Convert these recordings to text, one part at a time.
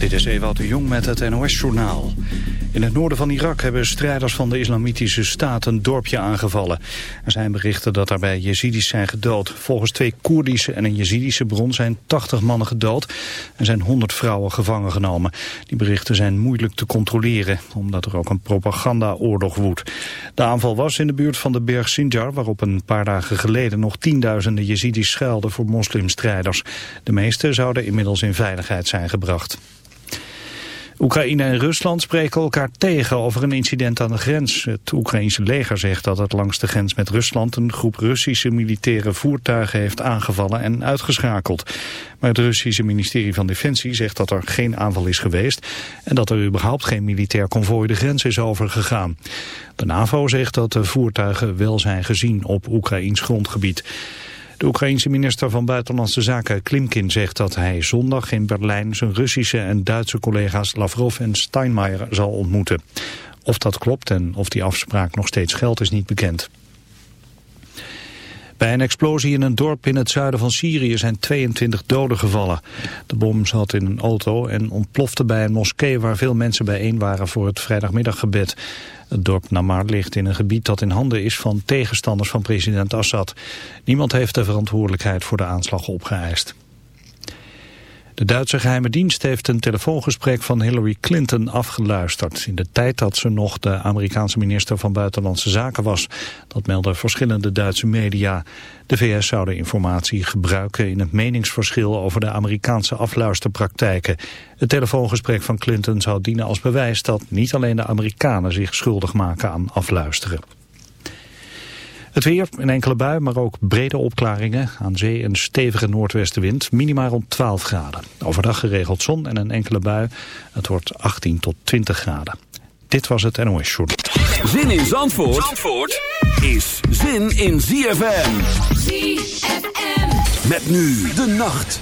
Dit is Ewout de Jong met het NOS-journaal. In het noorden van Irak hebben strijders van de islamitische staat een dorpje aangevallen. Er zijn berichten dat daarbij Jezidis zijn gedood. Volgens twee Koerdische en een Jezidische bron zijn 80 mannen gedood... en zijn 100 vrouwen gevangen genomen. Die berichten zijn moeilijk te controleren, omdat er ook een propagandaoorlog woedt. De aanval was in de buurt van de berg Sinjar... waarop een paar dagen geleden nog tienduizenden Jezidis schuilden voor moslimstrijders. De meeste zouden inmiddels in veiligheid zijn gebracht. Oekraïne en Rusland spreken elkaar tegen over een incident aan de grens. Het Oekraïense leger zegt dat het langs de grens met Rusland een groep Russische militaire voertuigen heeft aangevallen en uitgeschakeld. Maar het Russische ministerie van Defensie zegt dat er geen aanval is geweest en dat er überhaupt geen militair konvooi de grens is overgegaan. De NAVO zegt dat de voertuigen wel zijn gezien op Oekraïns grondgebied. De Oekraïense minister van Buitenlandse Zaken Klimkin zegt dat hij zondag in Berlijn zijn Russische en Duitse collega's Lavrov en Steinmeier zal ontmoeten. Of dat klopt en of die afspraak nog steeds geldt is niet bekend. Bij een explosie in een dorp in het zuiden van Syrië zijn 22 doden gevallen. De bom zat in een auto en ontplofte bij een moskee waar veel mensen bijeen waren voor het vrijdagmiddaggebed. Het dorp Namar ligt in een gebied dat in handen is van tegenstanders van president Assad. Niemand heeft de verantwoordelijkheid voor de aanslag opgeëist. De Duitse geheime dienst heeft een telefoongesprek van Hillary Clinton afgeluisterd... in de tijd dat ze nog de Amerikaanse minister van Buitenlandse Zaken was. Dat melden verschillende Duitse media. De VS zou de informatie gebruiken in het meningsverschil over de Amerikaanse afluisterpraktijken. Het telefoongesprek van Clinton zou dienen als bewijs dat niet alleen de Amerikanen zich schuldig maken aan afluisteren. Het weer, een enkele bui, maar ook brede opklaringen. Aan zee een stevige noordwestenwind, minimaal rond 12 graden. Overdag geregeld zon en een enkele bui. Het wordt 18 tot 20 graden. Dit was het NOS Short. Zin in Zandvoort, Zandvoort is zin in ZFM. ZFM. Met nu de nacht.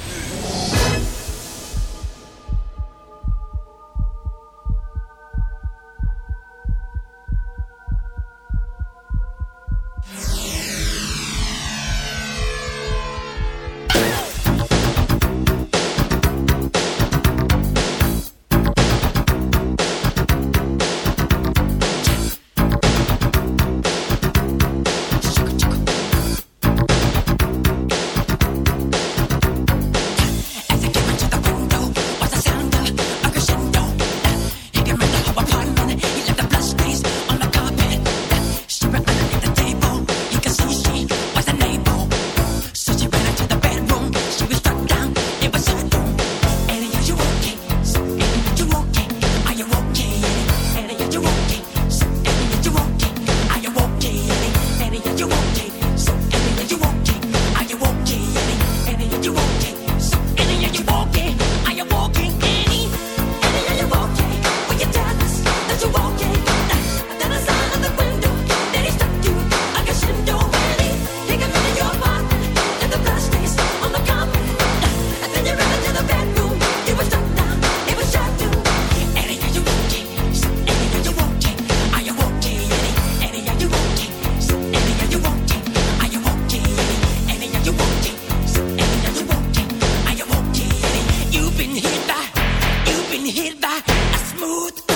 can hit by a smooth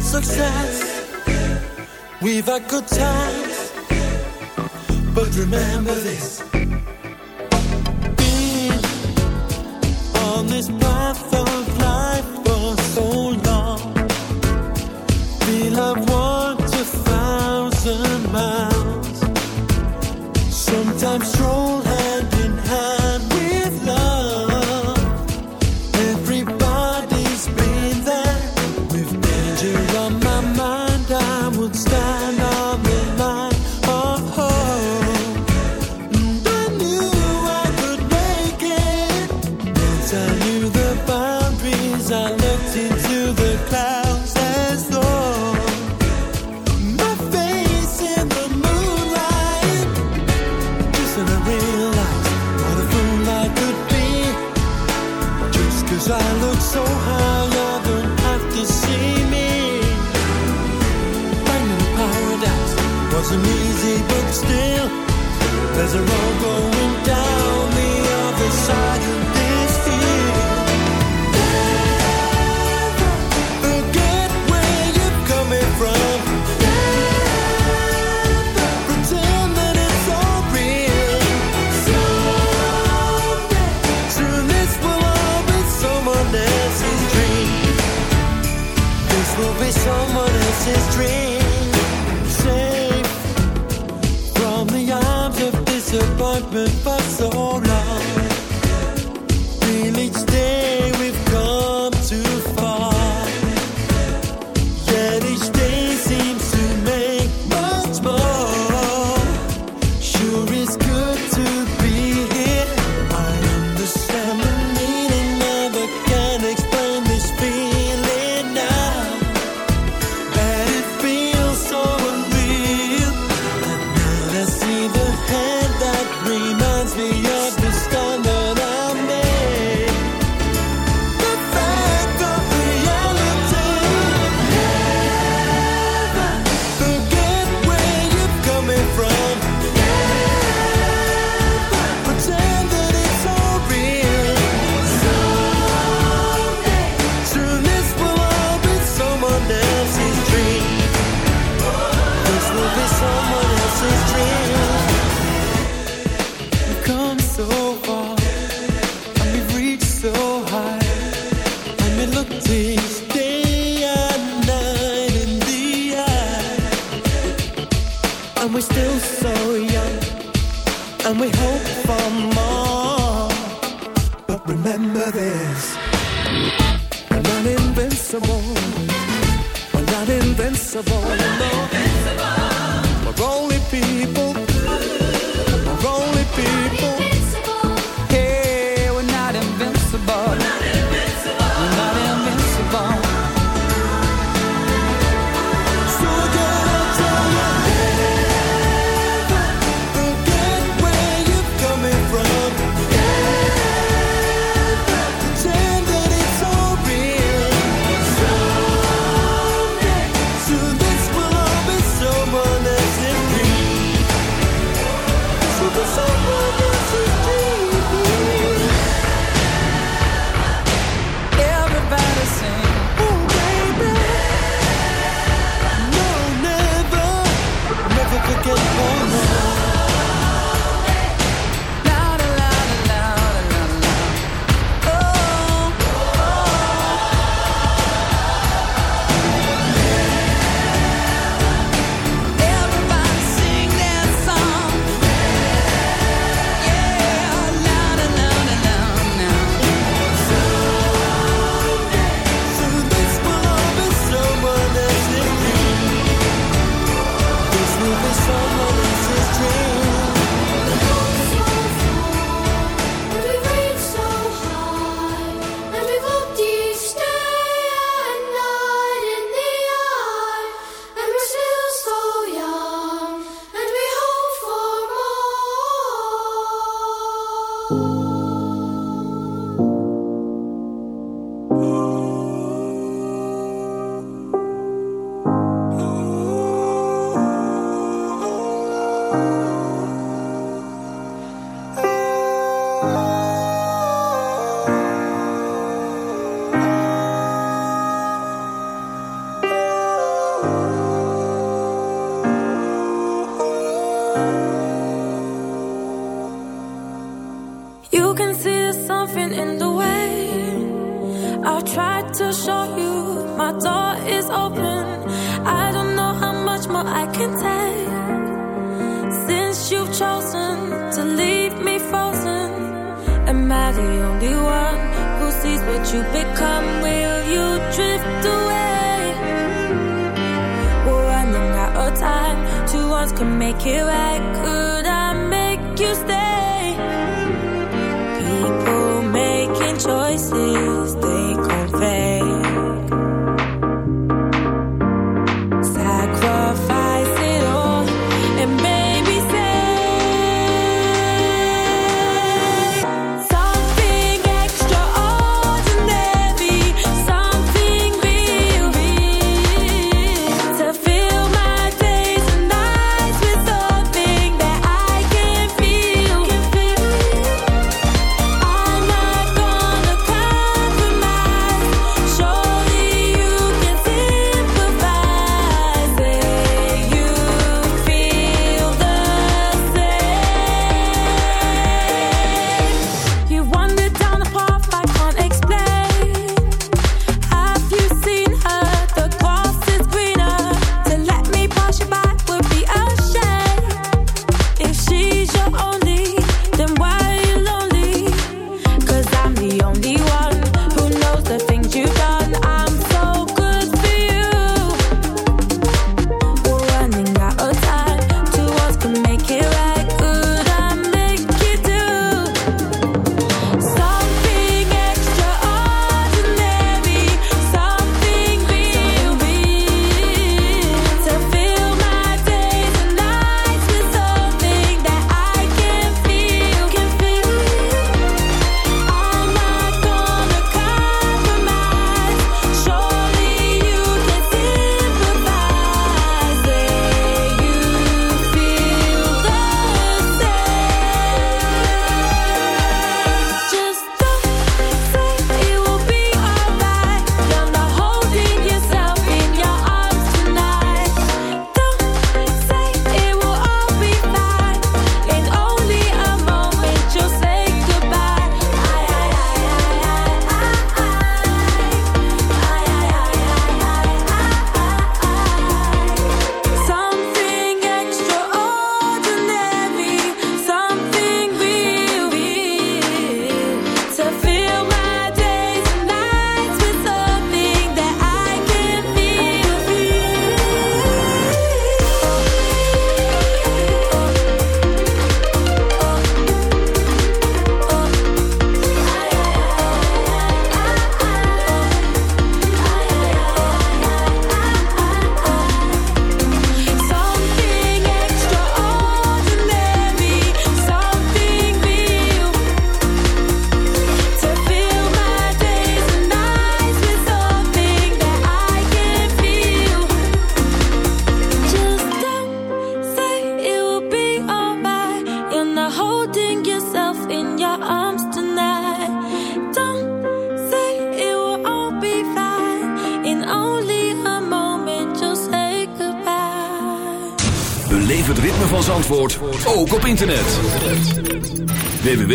success. We've had good times, but remember this. Being on this path of life for so long, feel I've walked a thousand miles. Sometimes stroll kind of there's a road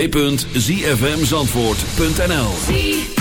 www.zfmzandvoort.nl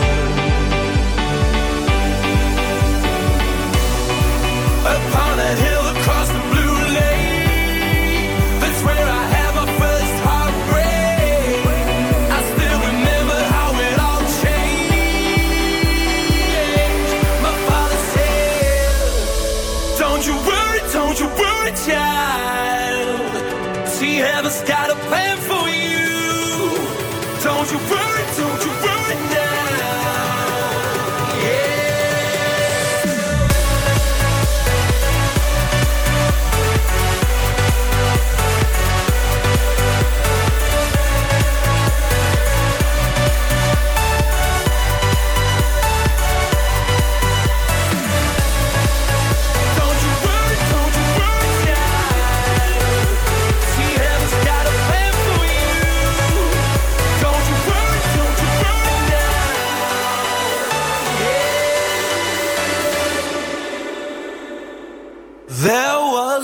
upon a hill.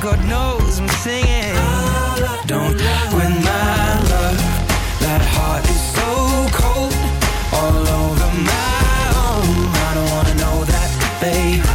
God knows I'm singing. Don't when my love, that heart is so cold, all over my own. I don't wanna know that, babe.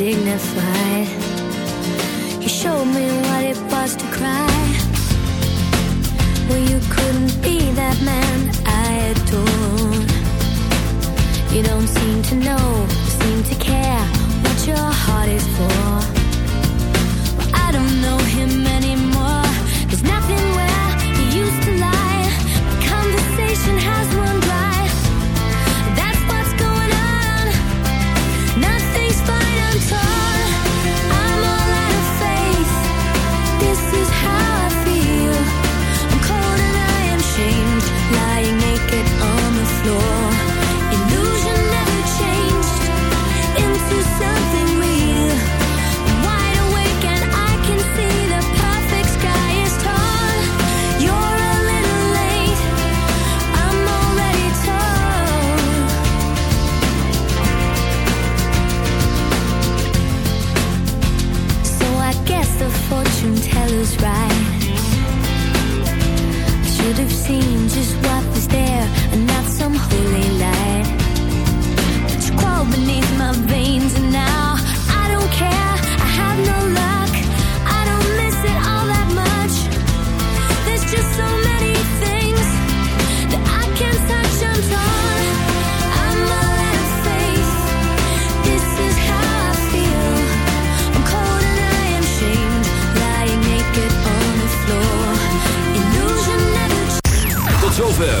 Dignified. He showed me what it was to cry. Well, you couldn't be that man I adore. You don't seem to know, seem to care what your heart is for. Have seen just what was there